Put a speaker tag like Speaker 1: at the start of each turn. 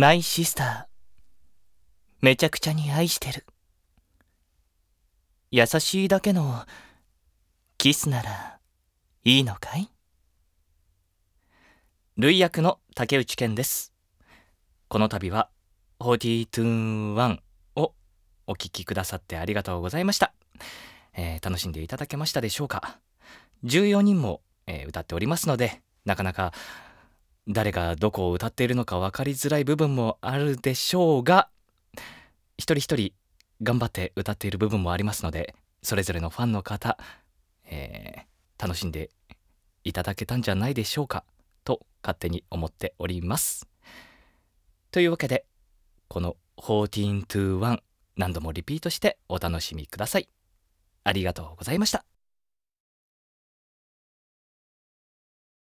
Speaker 1: マイシスターめちゃくちゃに愛してる。優しいだけのキスならいいのかい？類役の竹内健です。この度は421をお聴きくださってありがとうございました、えー楽しんでいただけましたでしょうか？14人も、えー歌っておりますのでなかなか誰がどこを歌っているのか分かりづらい部分もあるでしょうが一人一人頑張って歌っている部分もありますのでそれぞれのファンの方、えー楽しんでいただけたんじゃないでしょうかと勝手に思っております。というわけでこの14 to 1何度もリピートしてお楽しみください。ありがとうございました。